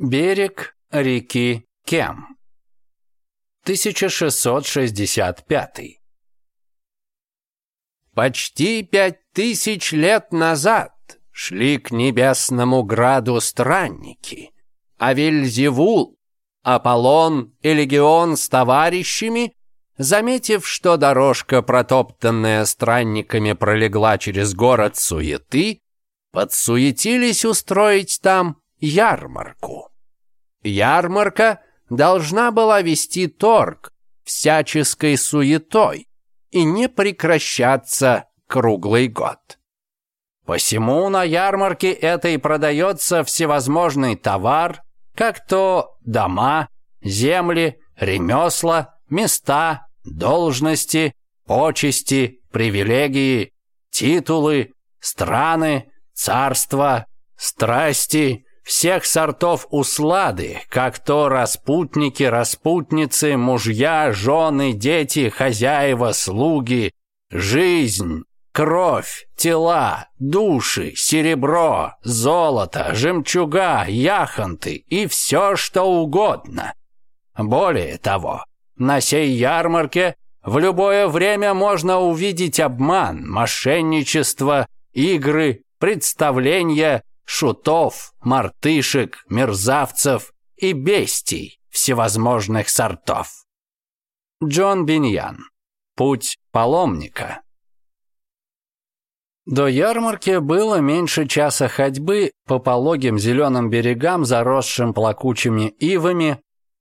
Берег реки Кем. 1665. Почти пять тысяч лет назад шли к небесному граду странники, а Вельзевул, Аполлон и Легион с товарищами, заметив, что дорожка, протоптанная странниками, пролегла через город суеты, подсуетились устроить там ярмарку. Ярмарка должна была вести торг всяческой суетой и не прекращаться круглый год. Посему на ярмарке это и продается всевозможный товар, как то дома, земли, ремесла, места, должности, почести, привилегии, титулы, страны, царства, страсти, всех сортов услады, как то распутники, распутницы, мужья, жены, дети, хозяева, слуги, жизнь, кровь, тела, души, серебро, золото, жемчуга, яхонты и все что угодно. Более того, на сей ярмарке в любое время можно увидеть обман, мошенничество, игры, представления, шутов, мартышек, мерзавцев и бестий всевозможных сортов. Джон Биньян. Путь паломника. До ярмарки было меньше часа ходьбы по пологим зеленым берегам, заросшим плакучими ивами,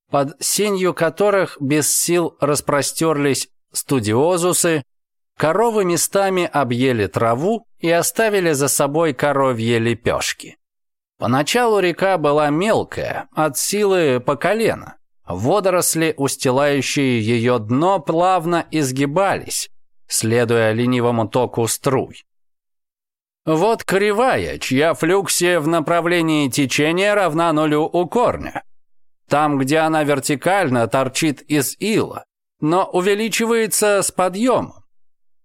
под сенью которых без сил распростерлись студиозусы, коровы местами объели траву, и оставили за собой коровье лепешки. Поначалу река была мелкая, от силы по колено. Водоросли, устилающие ее дно, плавно изгибались, следуя ленивому току струй. Вот кривая, чья флюксия в направлении течения равна нулю у корня. Там, где она вертикально, торчит из ила, но увеличивается с подъемом.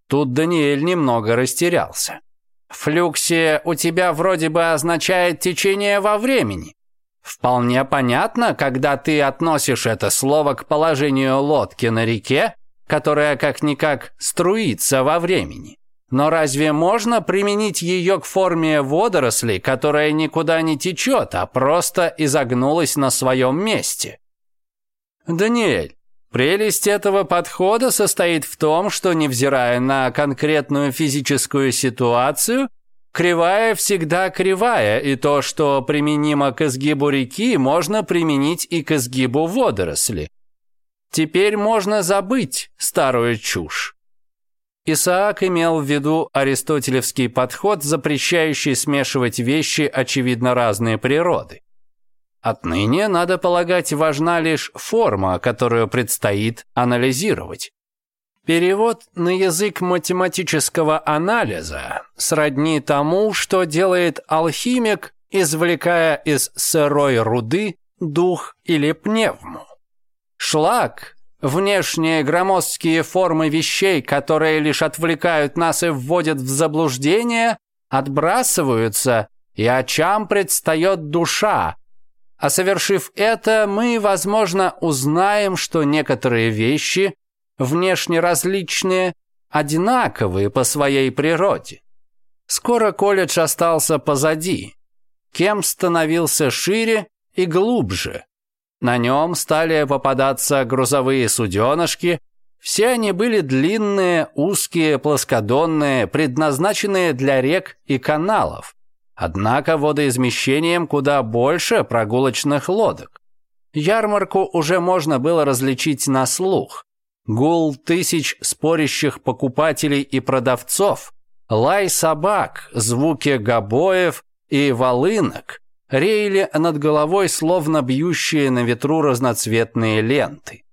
Тут Даниэль немного растерялся. «Флюксия у тебя вроде бы означает течение во времени. Вполне понятно, когда ты относишь это слово к положению лодки на реке, которая как-никак струится во времени. Но разве можно применить ее к форме водоросли, которая никуда не течет, а просто изогнулась на своем месте? «Даниэль, Прелесть этого подхода состоит в том, что, невзирая на конкретную физическую ситуацию, кривая всегда кривая, и то, что применимо к изгибу реки, можно применить и к изгибу водоросли. Теперь можно забыть старую чушь. Исаак имел в виду аристотелевский подход, запрещающий смешивать вещи очевидно разные природы. Отныне, надо полагать, важна лишь форма, которую предстоит анализировать. Перевод на язык математического анализа сродни тому, что делает алхимик, извлекая из сырой руды дух или пневму. Шлак – внешние громоздкие формы вещей, которые лишь отвлекают нас и вводят в заблуждение, отбрасываются, и очам предстает душа, а совершив это, мы, возможно, узнаем, что некоторые вещи, внешне различные, одинаковые по своей природе. Скоро колледж остался позади. Кем становился шире и глубже. На нем стали попадаться грузовые суденышки. Все они были длинные, узкие, плоскодонные, предназначенные для рек и каналов. Однако водоизмещением куда больше прогулочных лодок. Ярмарку уже можно было различить на слух. Гул тысяч спорящих покупателей и продавцов, лай собак, звуки гобоев и волынок, реяли над головой словно бьющие на ветру разноцветные ленты.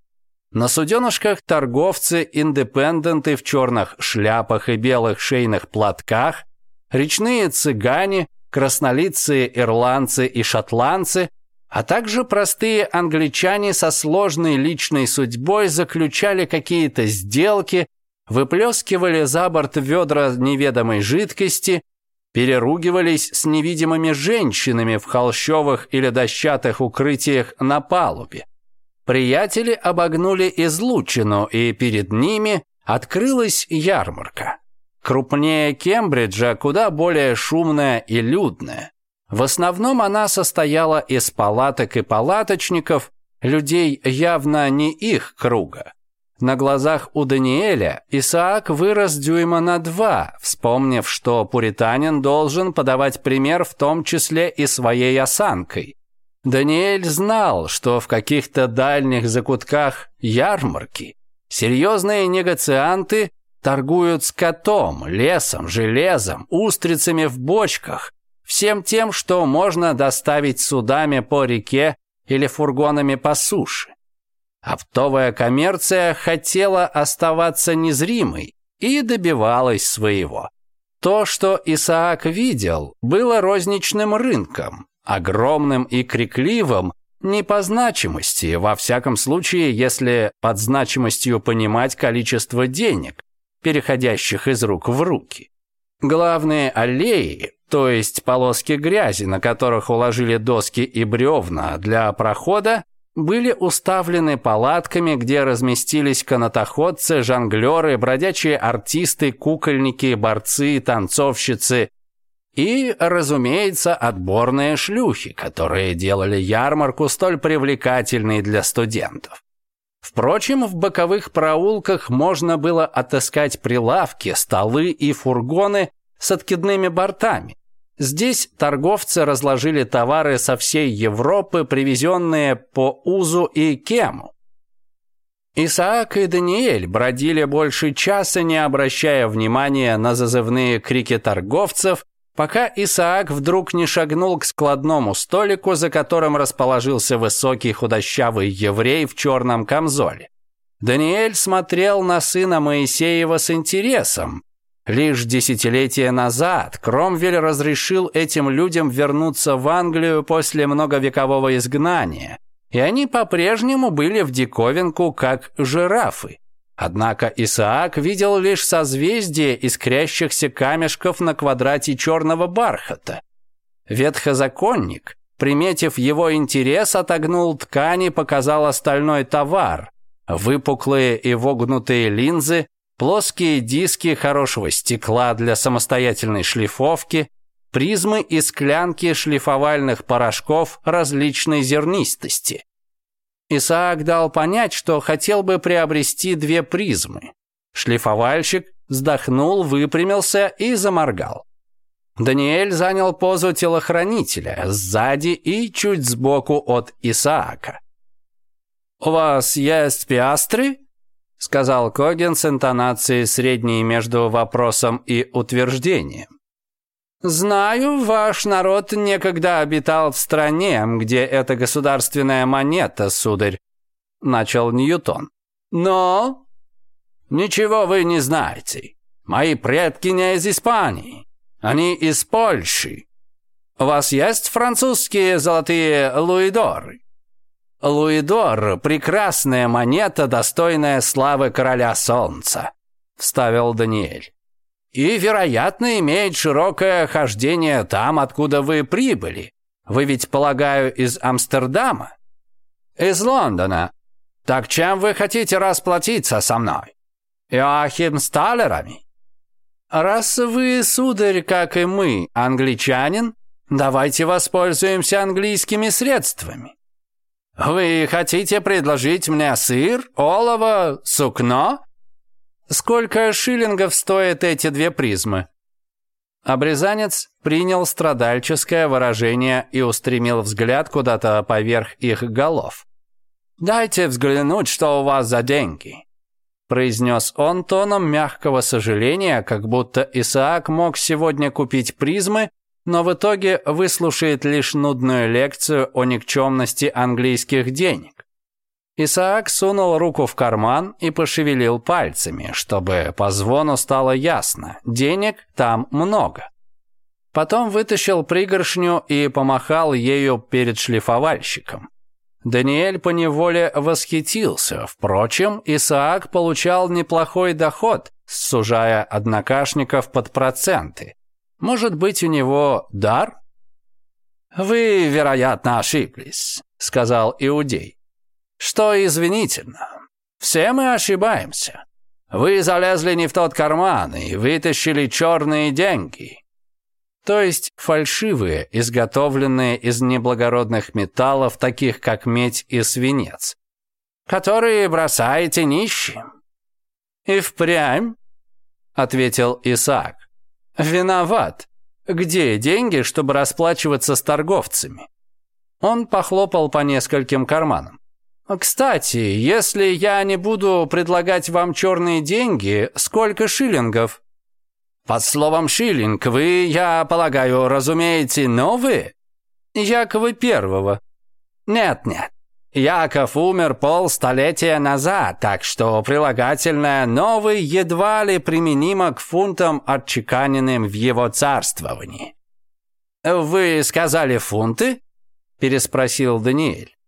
На суденышках торговцы-индепенденты в черных шляпах и белых шейных платках, речные цыгане, Краснолицы, ирландцы и шотландцы, а также простые англичане со сложной личной судьбой заключали какие-то сделки, выплескивали за борт ведра неведомой жидкости, переругивались с невидимыми женщинами в холщовых или дощатых укрытиях на палубе. Приятели обогнули излучину, и перед ними открылась ярмарка. Крупнее Кембриджа, куда более шумная и людная. В основном она состояла из палаток и палаточников, людей явно не их круга. На глазах у Даниэля Исаак вырос дюйма на два, вспомнив, что пуританин должен подавать пример в том числе и своей осанкой. Даниэль знал, что в каких-то дальних закутках ярмарки серьезные негацианты Торгуют скотом, лесом, железом, устрицами в бочках, всем тем, что можно доставить судами по реке или фургонами по суше. Оптовая коммерция хотела оставаться незримой и добивалась своего. То, что Исаак видел, было розничным рынком, огромным и крикливым, не по значимости, во всяком случае, если под значимостью понимать количество денег, переходящих из рук в руки. Главные аллеи, то есть полоски грязи, на которых уложили доски и бревна для прохода, были уставлены палатками, где разместились канатоходцы, жонглеры, бродячие артисты, кукольники, борцы, танцовщицы и, разумеется, отборные шлюхи, которые делали ярмарку столь привлекательной для студентов. Впрочем, в боковых проулках можно было отыскать прилавки, столы и фургоны с откидными бортами. Здесь торговцы разложили товары со всей Европы, привезенные по Узу и Кему. Исаак и Даниэль бродили больше часа, не обращая внимания на зазывные крики торговцев пока Исаак вдруг не шагнул к складному столику, за которым расположился высокий худощавый еврей в черном камзоле. Даниэль смотрел на сына Моисеева с интересом. Лишь десятилетия назад Кромвель разрешил этим людям вернуться в Англию после многовекового изгнания, и они по-прежнему были в диковинку как жирафы. Однако Исаак видел лишь созвездие искрящихся камешков на квадрате черного бархата. Ветхозаконник, приметив его интерес, отогнул ткань и показал остальной товар. Выпуклые и вогнутые линзы, плоские диски хорошего стекла для самостоятельной шлифовки, призмы и склянки шлифовальных порошков различной зернистости. Исаак дал понять, что хотел бы приобрести две призмы. Шлифовальщик вздохнул, выпрямился и заморгал. Даниэль занял позу телохранителя сзади и чуть сбоку от Исаака. «У вас есть пиастры?» — сказал Когин с интонацией средней между вопросом и утверждением. «Знаю, ваш народ некогда обитал в стране, где это государственная монета, сударь», — начал Ньютон. «Но...» «Ничего вы не знаете. Мои предки не из Испании. Они из Польши. У вас есть французские золотые луидоры?» «Луидор — прекрасная монета, достойная славы короля солнца», — вставил Даниэль и, вероятно, имеет широкое хождение там, откуда вы прибыли. Вы ведь, полагаю, из Амстердама? Из Лондона. Так чем вы хотите расплатиться со мной? Иоахим Сталерами? Раз вы, сударь, как и мы, англичанин, давайте воспользуемся английскими средствами. Вы хотите предложить мне сыр, олово, сукно? «Сколько шиллингов стоят эти две призмы?» Обрезанец принял страдальческое выражение и устремил взгляд куда-то поверх их голов. «Дайте взглянуть, что у вас за деньги», – произнес он тоном мягкого сожаления, как будто Исаак мог сегодня купить призмы, но в итоге выслушает лишь нудную лекцию о никчемности английских денег. Исаак сунул руку в карман и пошевелил пальцами, чтобы по звону стало ясно – денег там много. Потом вытащил пригоршню и помахал ею перед шлифовальщиком. Даниэль поневоле восхитился. Впрочем, Исаак получал неплохой доход, сужая однокашников под проценты. Может быть, у него дар? «Вы, вероятно, ошиблись», — сказал Иудей что извинительно. Все мы ошибаемся. Вы залезли не в тот карман и вытащили черные деньги. То есть фальшивые, изготовленные из неблагородных металлов, таких как медь и свинец, которые бросаете нищим. И впрямь, ответил Исаак. Виноват. Где деньги, чтобы расплачиваться с торговцами? Он похлопал по нескольким карманам. А, «Кстати, если я не буду предлагать вам черные деньги, сколько шиллингов?» «Под словом «шиллинг» вы, я полагаю, разумеете, новые?» Яковы Первого». «Нет-нет, Яков умер полстолетия назад, так что прилагательное «новый» едва ли применимо к фунтам, отчеканенным в его царствовании. «Вы сказали фунты?» – переспросил Даниэль.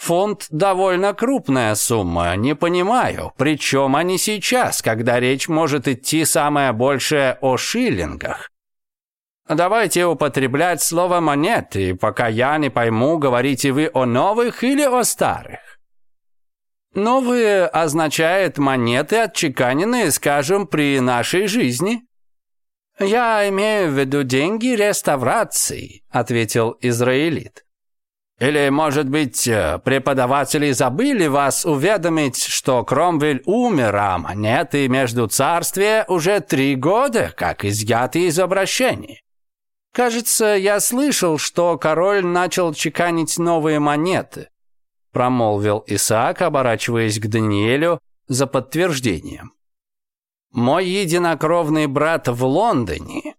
Фонд – довольно крупная сумма, не понимаю, причем они сейчас, когда речь может идти самое большее о шиллингах. Давайте употреблять слово монеты, пока я не пойму, говорите вы о новых или о старых. Новые означает монеты, отчеканенные, скажем, при нашей жизни. Я имею в виду деньги реставрации, ответил израилит. Или, может быть, э, преподаватели забыли вас уведомить, что Кромвель умер, а нет и между царствия уже три года, как изъяты из обращений? Кажется, я слышал, что король начал чеканить новые монеты, промолвил Исаак, оборачиваясь к Даниэлю за подтверждением. Мой единокровный брат в Лондоне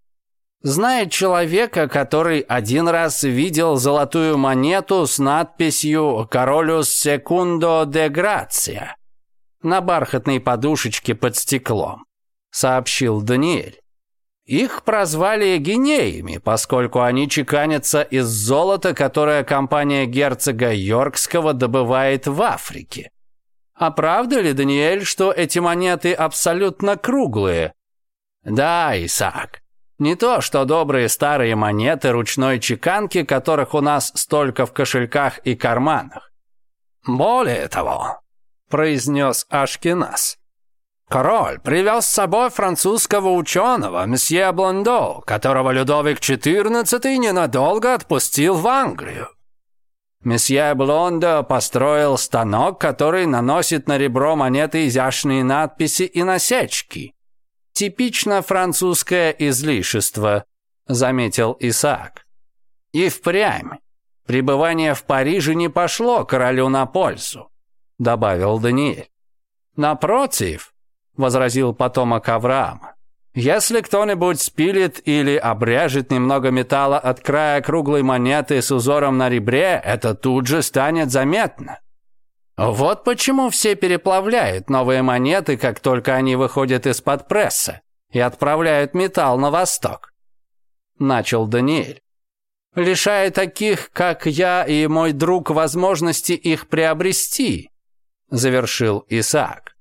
знает человека, который один раз видел золотую монету с надписью «Королюс секундо де грация» на бархатной подушечке под стеклом, сообщил Даниэль. Их прозвали гинеями, поскольку они чеканятся из золота, которое компания герцога Йоркского добывает в Африке. А правда ли, Даниэль, что эти монеты абсолютно круглые? Да, Исаак, не то, что добрые старые монеты ручной чеканки, которых у нас столько в кошельках и карманах. Более того, произнес Ашкинас. Король привез с собой французского ученого, месье Блондо, которого Людовик XIV ненадолго отпустил в Англию. Месье Блондо построил станок, который наносит на ребро монеты изящные надписи и насечки. Типично французское излишество, заметил Исаак. И впрямь. Пребывание в Париже не пошло королю на пользу, добавил Даниэль. Напротив, возразил потомок Авраама, если кто-нибудь спилит или обряжет немного металла от края круглой монеты с узором на ребре, это тут же станет заметно. Вот почему все переплавляют новые монеты, как только они выходят из-под пресса, и отправляют металл на восток. Начал Даниэль. Лишая таких, как я и мой друг, возможности их приобрести, завершил Исаак.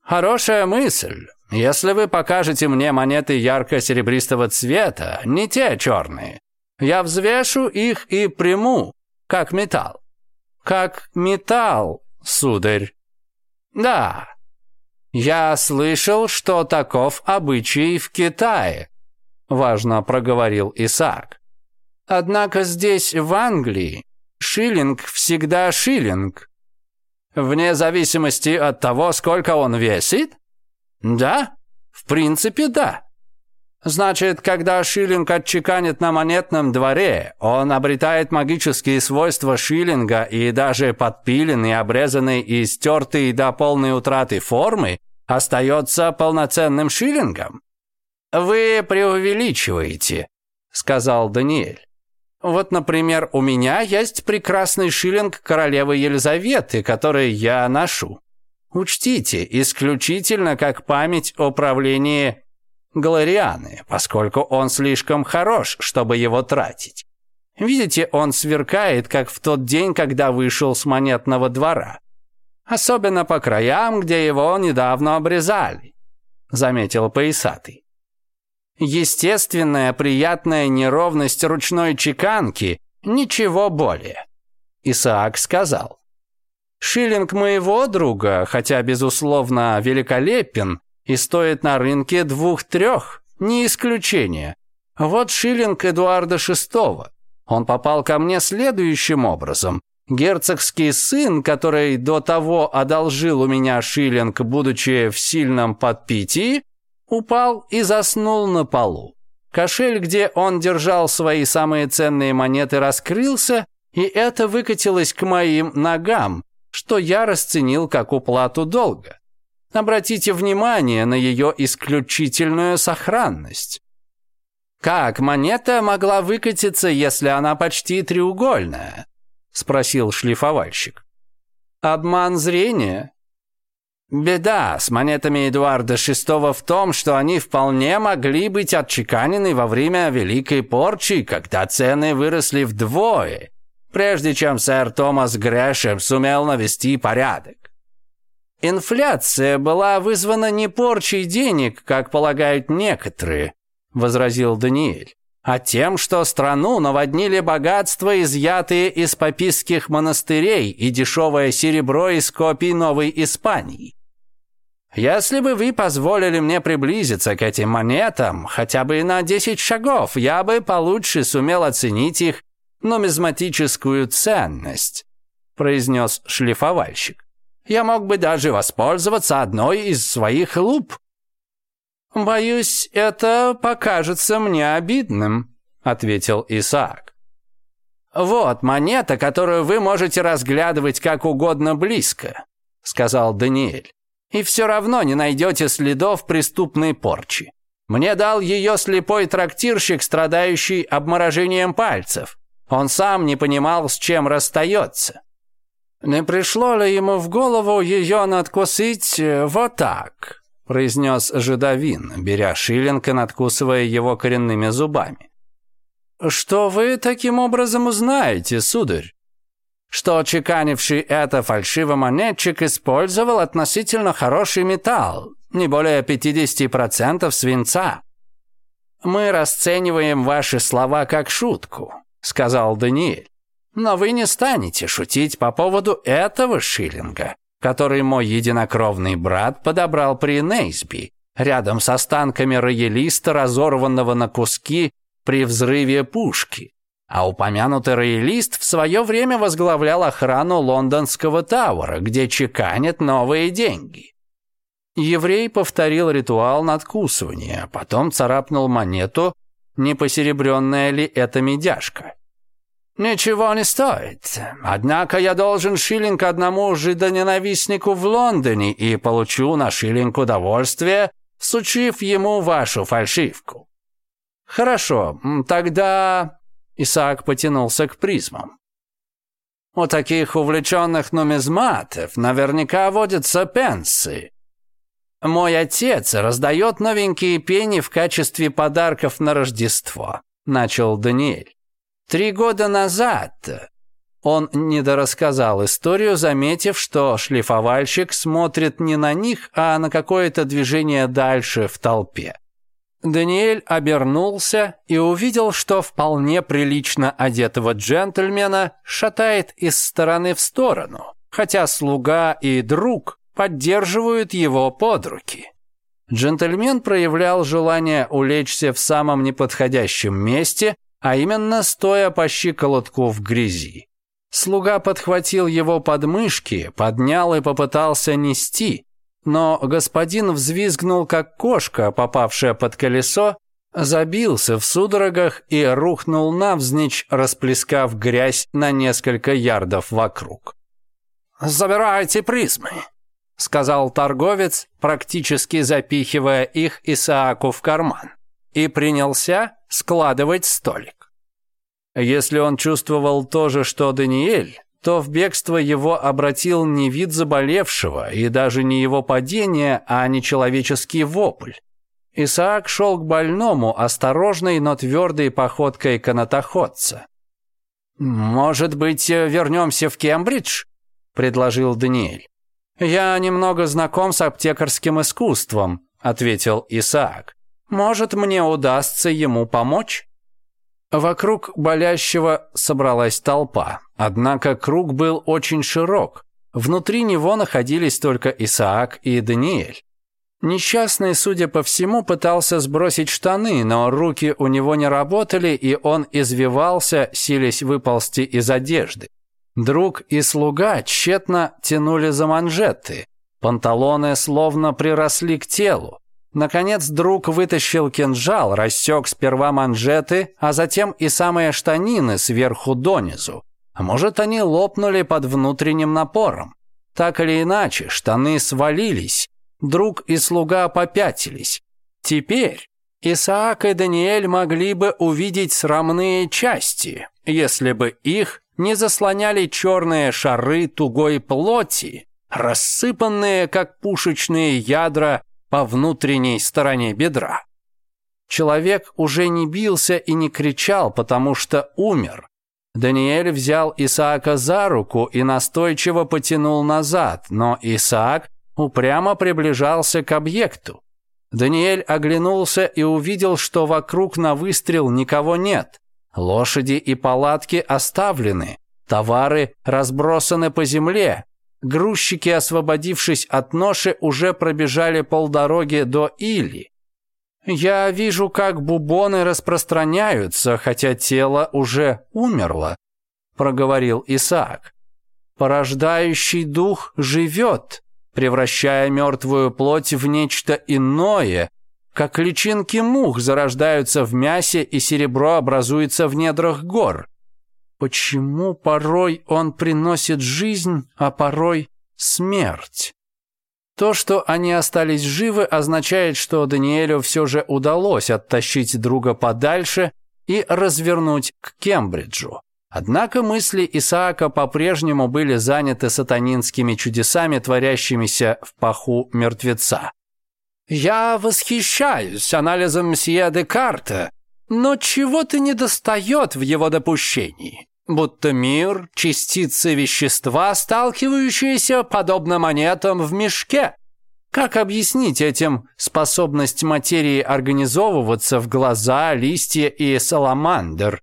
Хорошая мысль. Если вы покажете мне монеты ярко-серебристого цвета, не те черные, я взвешу их и приму, как металл как металл, сударь. Да, я слышал, что таков обычай в Китае, важно проговорил Исаак. Однако здесь, в Англии, шиллинг всегда шиллинг. Вне зависимости от того, сколько он весит? Да, в принципе, да. Значит, когда шиллинг отчеканит на монетном дворе, он обретает магические свойства шиллинга и даже подпиленный, обрезанный и стертый до полной утраты формы остается полноценным шиллингом? «Вы преувеличиваете», — сказал Даниэль. «Вот, например, у меня есть прекрасный шиллинг королевы Елизаветы, который я ношу. Учтите, исключительно как память о правлении Галарианы, поскольку он слишком хорош, чтобы его тратить. Видите, он сверкает, как в тот день, когда вышел с монетного двора. Особенно по краям, где его недавно обрезали, заметил Поясатый. Естественная приятная неровность ручной чеканки, ничего более. Исаак сказал. Шиллинг моего друга, хотя, безусловно, великолепен, и стоит на рынке двух-трех, не исключение. Вот шиллинг Эдуарда VI. Он попал ко мне следующим образом. Герцогский сын, который до того одолжил у меня шиллинг, будучи в сильном подпитии, упал и заснул на полу. Кошель, где он держал свои самые ценные монеты, раскрылся, и это выкатилось к моим ногам, что я расценил как уплату долга. Обратите внимание на ее исключительную сохранность. «Как монета могла выкатиться, если она почти треугольная?» — спросил шлифовальщик. «Обман зрения?» «Беда с монетами Эдуарда VI в том, что они вполне могли быть отчеканены во время Великой Порчи, когда цены выросли вдвое, прежде чем сэр Томас Грэшем сумел навести порядок. «Инфляция была вызвана не порчей денег, как полагают некоторые», – возразил Даниэль, «а тем, что страну наводнили богатства, изъятые из папистских монастырей и дешевое серебро из копий Новой Испании». «Если бы вы позволили мне приблизиться к этим монетам, хотя бы на 10 шагов, я бы получше сумел оценить их нумизматическую ценность», – произнес шлифовальщик. Я мог бы даже воспользоваться одной из своих луп». «Боюсь, это покажется мне обидным», — ответил Исаак. «Вот монета, которую вы можете разглядывать как угодно близко», — сказал Даниэль. «И все равно не найдете следов преступной порчи. Мне дал ее слепой трактирщик, страдающий обморожением пальцев. Он сам не понимал, с чем расстается. «Не пришло ли ему в голову ее надкусить вот так?» произнес жидовин, беря шиллинг и надкусывая его коренными зубами. «Что вы таким образом узнаете, сударь?» что чеканивший это фальшивомонетчик использовал относительно хороший металл, не более 50% свинца. «Мы расцениваем ваши слова как шутку», — сказал Даниэль. Но вы не станете шутить по поводу этого шиллинга, который мой единокровный брат подобрал при Нейсби, рядом с останками роялиста, разорванного на куски при взрыве пушки. А упомянутый роялист в свое время возглавлял охрану лондонского Тауэра, где чеканят новые деньги. Еврей повторил ритуал надкусывания, а потом царапнул монету, не посеребренная ли это медяшка. «Ничего не стоит. Однако я должен шиллинг одному жидоненавистнику в Лондоне и получу на шиллинг удовольствие, сучив ему вашу фальшивку». «Хорошо, тогда...» Исаак потянулся к призмам. «У таких увлеченных нумизматов наверняка водятся пенсы. Мой отец раздает новенькие пени в качестве подарков на Рождество», — начал Даниэль. Три года назад он недорассказал историю, заметив, что шлифовальщик смотрит не на них, а на какое-то движение дальше в толпе. Даниэль обернулся и увидел, что вполне прилично одетого джентльмена шатает из стороны в сторону, хотя слуга и друг поддерживают его под руки. Джентльмен проявлял желание улечься в самом неподходящем месте – а именно стоя по щиколотку в грязи. Слуга подхватил его подмышки, поднял и попытался нести, но господин взвизгнул, как кошка, попавшая под колесо, забился в судорогах и рухнул навзничь, расплескав грязь на несколько ярдов вокруг. «Забирайте призмы», — сказал торговец, практически запихивая их Исааку в карман и принялся складывать столик. Если он чувствовал то же, что Даниэль, то в бегство его обратил не вид заболевшего и даже не его падение, а нечеловеческий вопль. Исаак шел к больному осторожной, но твердой походкой канатоходца. «Может быть, вернемся в Кембридж?» – предложил Даниэль. «Я немного знаком с аптекарским искусством», – ответил Исаак. Может, мне удастся ему помочь?» Вокруг болящего собралась толпа, однако круг был очень широк. Внутри него находились только Исаак и Даниэль. Несчастный, судя по всему, пытался сбросить штаны, но руки у него не работали, и он извивался, силясь выползти из одежды. Друг и слуга тщетно тянули за манжеты. Панталоны словно приросли к телу. Наконец друг вытащил кинжал, рассек сперва манжеты, а затем и самые штанины сверху донизу. А может, они лопнули под внутренним напором. Так или иначе, штаны свалились. Друг и слуга попятились. Теперь Исаак и Даниэль могли бы увидеть срамные части, если бы их не заслоняли черные шары тугой плоти, рассыпанные, как пушечные ядра, по внутренней стороне бедра. Человек уже не бился и не кричал, потому что умер. Даниэль взял Исаака за руку и настойчиво потянул назад, но Исаак упрямо приближался к объекту. Даниэль оглянулся и увидел, что вокруг на выстрел никого нет. Лошади и палатки оставлены, товары разбросаны по земле, Грузчики, освободившись от ноши, уже пробежали полдороги до Или. Я вижу, как бубоны распространяются, хотя тело уже умерло, проговорил Исаак. Порождающий дух живет, превращая мертвую плоть в нечто иное, как личинки мух зарождаются в мясе и серебро образуется в недрах гор. Почему порой он приносит жизнь, а порой смерть? То, что они остались живы, означает, что Даниэлю все же удалось оттащить друга подальше и развернуть к Кембриджу. Однако мысли Исаака по-прежнему были заняты сатанинскими чудесами, творящимися в паху мертвеца. «Я восхищаюсь анализом Сия Декарта, но чего-то недостает в его допущении будто мир — частицы вещества, сталкивающиеся, подобно монетам, в мешке. Как объяснить этим способность материи организовываться в глаза, листья и саламандр?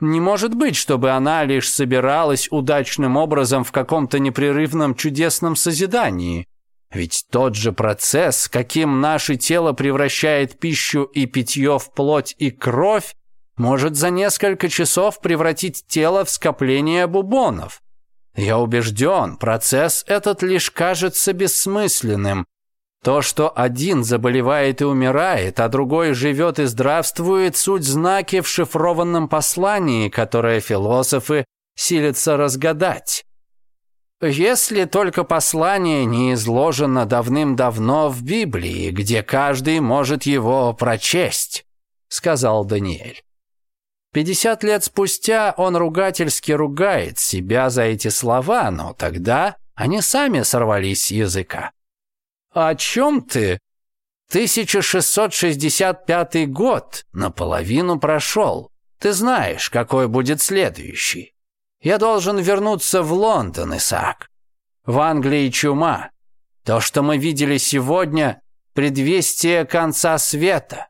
Не может быть, чтобы она лишь собиралась удачным образом в каком-то непрерывном чудесном созидании. Ведь тот же процесс, каким наше тело превращает пищу и питье в плоть и кровь, может за несколько часов превратить тело в скопление бубонов. Я убежден, процесс этот лишь кажется бессмысленным. То, что один заболевает и умирает, а другой живет и здравствует, суть знаки в шифрованном послании, которое философы силятся разгадать. Если только послание не изложено давным-давно в Библии, где каждый может его прочесть, сказал Даниэль. 50 лет спустя он ругательски ругает себя за эти слова, но тогда они сами сорвались с языка. «О чем ты?» 1665 год наполовину прошел. Ты знаешь, какой будет следующий. Я должен вернуться в Лондон, Исаак. В Англии чума. То, что мы видели сегодня, предвестие конца света.